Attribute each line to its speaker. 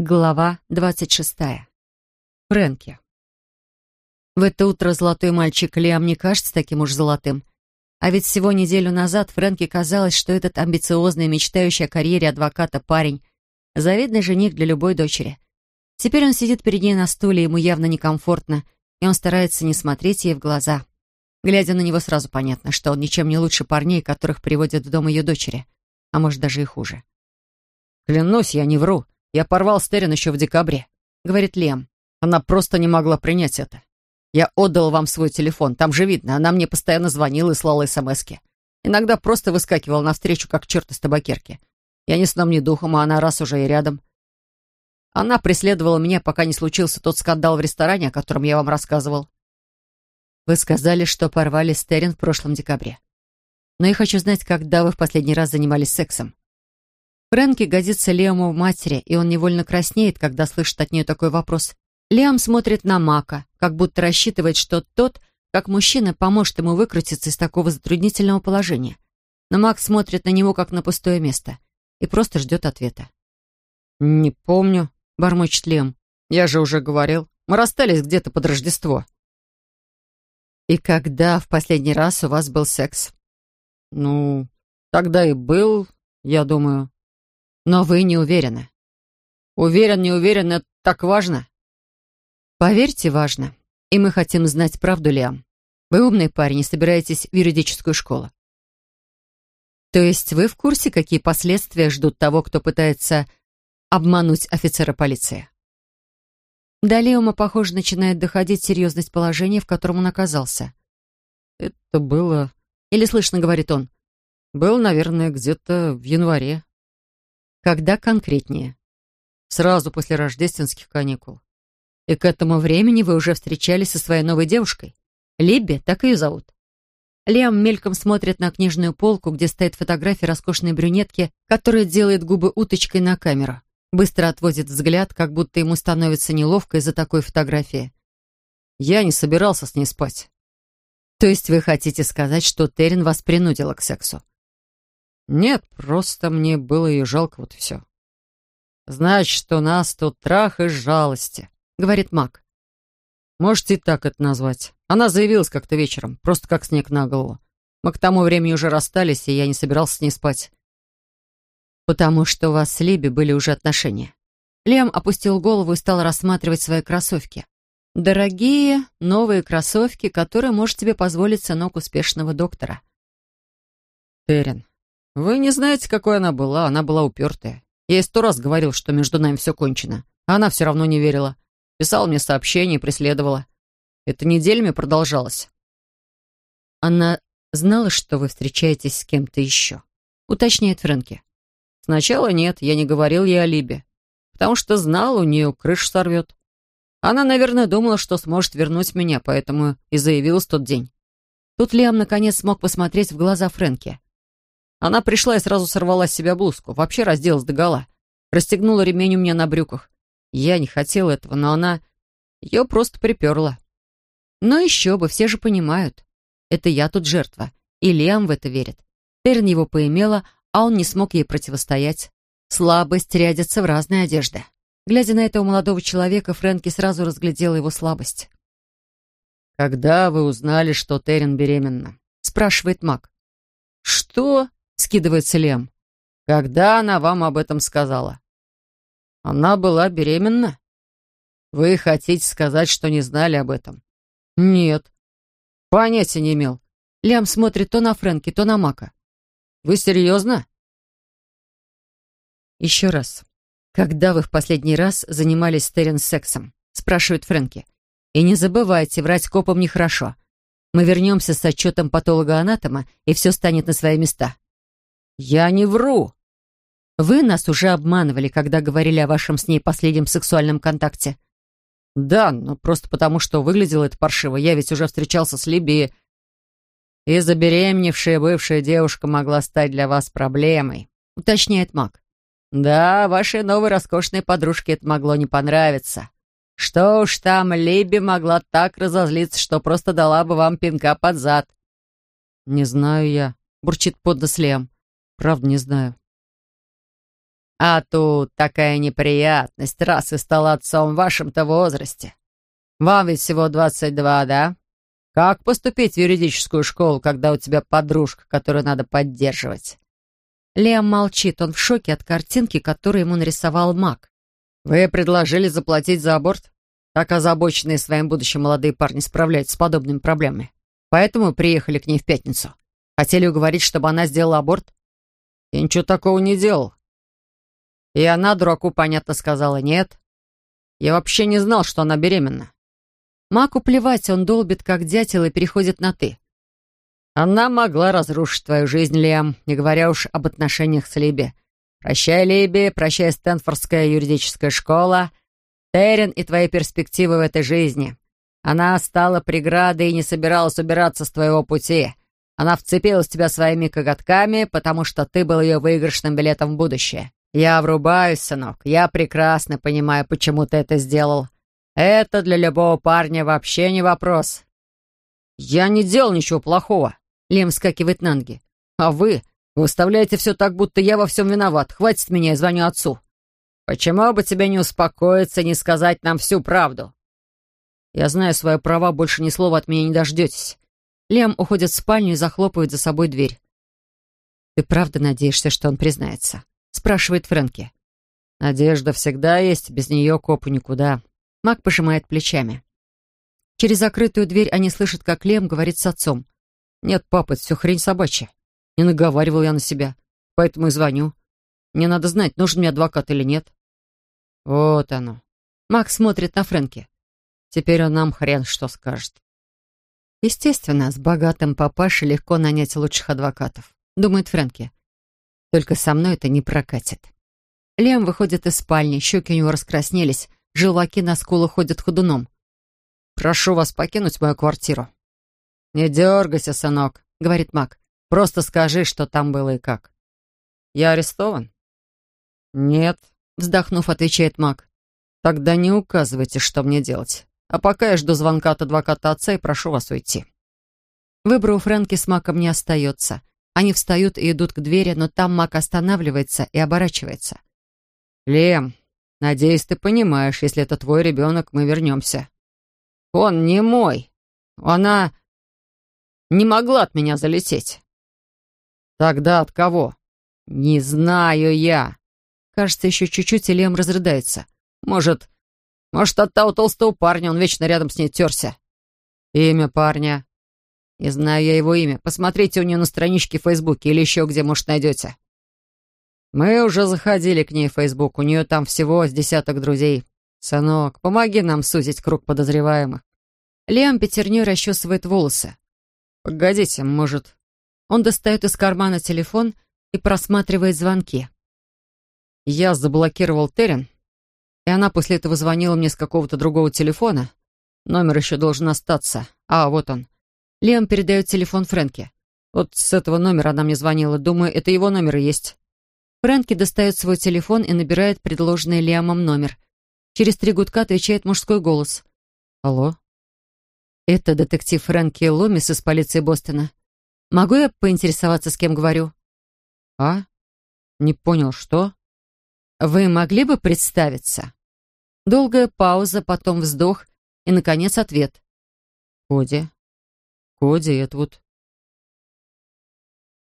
Speaker 1: Глава двадцать шестая. Фрэнки. В это утро золотой мальчик Лиам не кажется таким уж золотым. А ведь всего неделю назад Фрэнки казалось, что этот амбициозный, мечтающий о карьере адвоката парень — завидный жених для любой дочери. Теперь он сидит перед ней на стуле, ему явно некомфортно, и он старается не смотреть ей в глаза. Глядя на него, сразу понятно, что он ничем не лучше парней, которых приводят в дом ее дочери, а может, даже и хуже.
Speaker 2: «Клянусь, я не вру», «Я порвал Стерин еще в декабре», — говорит Лем. «Она просто не могла принять это. Я отдал вам свой телефон, там же видно, она мне постоянно звонила и слала смски. Иногда просто выскакивала навстречу, как черт из табакерки. Я ни сном, ни духом, а она раз уже и рядом. Она преследовала меня, пока не случился тот скандал в ресторане, о котором я вам рассказывал.
Speaker 1: Вы сказали, что порвали Стерин в прошлом декабре. Но я хочу знать, когда вы в последний раз занимались сексом. Фрэнки годится Лиаму в матери, и он невольно краснеет, когда слышит от нее такой вопрос. Лиам смотрит на Мака, как будто рассчитывает, что тот, как мужчина, поможет ему выкрутиться из такого затруднительного положения. Но Мак смотрит на него, как на пустое место, и просто ждет ответа.
Speaker 2: «Не помню», —
Speaker 1: бормочет Лиам.
Speaker 2: «Я же уже говорил. Мы расстались где-то под Рождество».
Speaker 1: «И когда в последний раз у вас был секс?»
Speaker 2: «Ну, тогда и был, я думаю».
Speaker 1: Но вы не уверены.
Speaker 2: Уверен, не уверен, это так важно?
Speaker 1: Поверьте, важно. И мы хотим знать, правду Лиам. Вы умный парень и собираетесь в юридическую школу. То есть вы в курсе, какие последствия ждут того, кто пытается обмануть офицера полиции? До похоже, начинает доходить серьезность положения, в котором он оказался.
Speaker 2: Это было...
Speaker 1: Или слышно, говорит он.
Speaker 2: Был, наверное, где-то в январе.
Speaker 1: Когда конкретнее?
Speaker 2: Сразу после рождественских каникул.
Speaker 1: И к этому времени вы уже встречались со своей новой девушкой? Либби, так ее зовут. Лиам мельком смотрит на книжную полку, где стоит фотография роскошной брюнетки, которая делает губы уточкой на камеру. Быстро отводит взгляд, как будто ему становится неловко из-за такой фотографии.
Speaker 2: Я не собирался с ней спать.
Speaker 1: То есть вы хотите сказать, что Терен вас принудила к сексу?
Speaker 2: Нет, просто мне было ее жалко, вот и все. Значит, у нас тут трах из жалости, говорит Мак. Можете и так это назвать. Она заявилась как-то вечером, просто как снег на голову. Мы к тому времени уже расстались, и я не собирался с ней спать.
Speaker 1: Потому что у вас с Либи были уже отношения. Лем опустил голову и стал рассматривать свои кроссовки. Дорогие новые кроссовки, которые может себе позволить сынок успешного доктора.
Speaker 2: Терен, «Вы не знаете, какой она была. Она была упертая. Я ей сто раз говорил, что между нами все кончено. А она все равно не верила. Писала мне сообщения преследовала. Это неделями продолжалось».
Speaker 1: «Она знала, что вы встречаетесь с кем-то еще?» — уточняет Фрэнки.
Speaker 2: «Сначала нет, я не говорил ей о Либе. Потому что знал, у нее крышу сорвет. Она, наверное, думала, что сможет вернуть меня, поэтому и заявилась тот день».
Speaker 1: Тут Лиам наконец смог посмотреть в глаза Фрэнки.
Speaker 2: Она пришла и сразу сорвала с себя блузку, вообще разделась догола. Расстегнула ремень у меня на брюках. Я не хотел этого, но она... Ее просто приперла.
Speaker 1: Но еще бы, все же понимают. Это я тут жертва. И Лиам в это верит. Терн его поимела, а он не смог ей противостоять. Слабость рядится в разные одежды. Глядя на этого молодого человека, Фрэнки сразу разглядела его слабость.
Speaker 2: «Когда вы узнали, что Терен беременна?» — спрашивает Мак. «Что?» — скидывается Лем. «Когда она вам об этом сказала?» «Она была беременна?» «Вы хотите сказать, что не знали об этом?» «Нет». «Понятия не имел».
Speaker 1: Лям смотрит то на Фрэнки, то на Мака.
Speaker 2: «Вы серьезно?»
Speaker 1: «Еще раз. Когда вы в последний раз занимались Терен сексом?» спрашивает Фрэнки. «И не забывайте, врать копам нехорошо. Мы вернемся с отчетом патолога-анатома, и все станет на свои места».
Speaker 2: «Я не вру!»
Speaker 1: «Вы нас уже обманывали, когда говорили о вашем с ней последнем сексуальном контакте».
Speaker 2: «Да, но просто потому, что выглядело это паршиво. Я ведь уже встречался с Либи, и забеременевшая бывшая девушка могла стать для вас проблемой», — уточняет Мак. «Да, вашей новой роскошной подружке это могло не понравиться. Что уж там, Либи могла так разозлиться, что просто дала бы вам пинка под зад».
Speaker 1: «Не знаю я», — бурчит под нос Лем.
Speaker 2: Правда, не знаю. А тут такая неприятность, раз и стал отцом в вашем-то возрасте. Вам ведь всего двадцать два, да? Как поступить в юридическую школу, когда у тебя подружка, которую надо поддерживать?»
Speaker 1: Лиам молчит, он в шоке от картинки, которую ему нарисовал маг.
Speaker 2: «Вы предложили заплатить за аборт? Так озабоченные своим будущим молодые парни справляются с подобными проблемами. Поэтому приехали к ней в пятницу. Хотели уговорить, чтобы она сделала аборт? Я ничего такого не делал. И она дураку, понятно, сказала нет. Я вообще не знал, что она беременна.
Speaker 1: Маку плевать, он долбит, как дятел, и переходит на «ты».
Speaker 2: Она могла разрушить твою жизнь, Лиам, не говоря уж об отношениях с Либи. Прощай, Либи, прощай, Стэнфордская юридическая школа, Терен и твои перспективы в этой жизни. Она стала преградой и не собиралась убираться с твоего пути. Она вцепилась в тебя своими коготками, потому что ты был ее выигрышным билетом в будущее. Я врубаюсь, сынок, я прекрасно понимаю, почему ты это сделал. Это для любого парня вообще не вопрос. Я не делал ничего плохого. Лем скакивает на ноги. «А вы? Вы выставляете все так, будто я во всем виноват. Хватит меня, я звоню отцу». «Почему бы тебе не успокоиться, не сказать нам всю правду?» «Я знаю свои права, больше ни слова от меня не дождетесь».
Speaker 1: Лем уходит в спальню и захлопывает за собой дверь. «Ты правда надеешься, что он признается?» спрашивает Фрэнки.
Speaker 2: «Надежда всегда есть, без нее копу никуда».
Speaker 1: Мак пожимает плечами. Через закрытую дверь они слышат, как Лем говорит с отцом.
Speaker 2: «Нет, папа, это все хрень собачья. Не наговаривал я на себя, поэтому и звоню. Мне надо знать, нужен мне адвокат или нет». Вот оно.
Speaker 1: Макс смотрит на Фрэнки.
Speaker 2: Теперь он нам хрен что скажет.
Speaker 1: Естественно, с богатым папашей легко нанять лучших адвокатов, думает Фрэнки. Только со мной это не прокатит. Лем выходит из спальни, щеки у него раскраснелись, желваки на скулах ходят ходуном.
Speaker 2: «Прошу вас покинуть мою квартиру». «Не дергайся, сынок», — говорит Мак. «Просто скажи, что там было и как». «Я арестован?» «Нет», — вздохнув, отвечает Мак. «Тогда не указывайте, что мне делать. А пока я жду звонка от адвоката отца и прошу вас уйти».
Speaker 1: Выбора у Фрэнки с Маком не остается. Они встают и идут к двери, но там Мак останавливается и оборачивается.
Speaker 2: «Лем, надеюсь, ты понимаешь, если это твой ребенок, мы вернемся». «Он не мой. Она не могла от меня залететь». «Тогда от кого?» «Не знаю я».
Speaker 1: Кажется, еще чуть-чуть, и Лем разрыдается.
Speaker 2: «Может, может, от того толстого парня, он вечно рядом с ней терся». «Имя парня?» «Не знаю я его имя. Посмотрите у нее на страничке в Фейсбуке или еще где, может, найдете». «Мы уже заходили к ней в Фейсбук. У нее там всего с десяток друзей. Сынок, помоги нам сузить круг подозреваемых».
Speaker 1: Лиам пятерней расчесывает волосы.
Speaker 2: «Погодите, может...»
Speaker 1: Он достает из кармана телефон и просматривает звонки.
Speaker 2: «Я заблокировал Терен, и она после этого звонила мне с какого-то другого телефона. Номер еще должен остаться. А, вот он».
Speaker 1: Лиам передает телефон Фрэнке.
Speaker 2: «Вот с этого номера она мне звонила. Думаю, это его номер и есть».
Speaker 1: Фрэнки достает свой телефон и набирает предложенный Лиамом номер. Через три гудка отвечает мужской голос.
Speaker 2: «Алло?»
Speaker 1: «Это детектив Фрэнки Ломис из полиции Бостона. Могу я поинтересоваться, с кем говорю?»
Speaker 2: «А? Не понял, что?»
Speaker 1: «Вы могли бы представиться?» Долгая пауза, потом вздох и, наконец, ответ.
Speaker 2: «Коди. Коди, это вот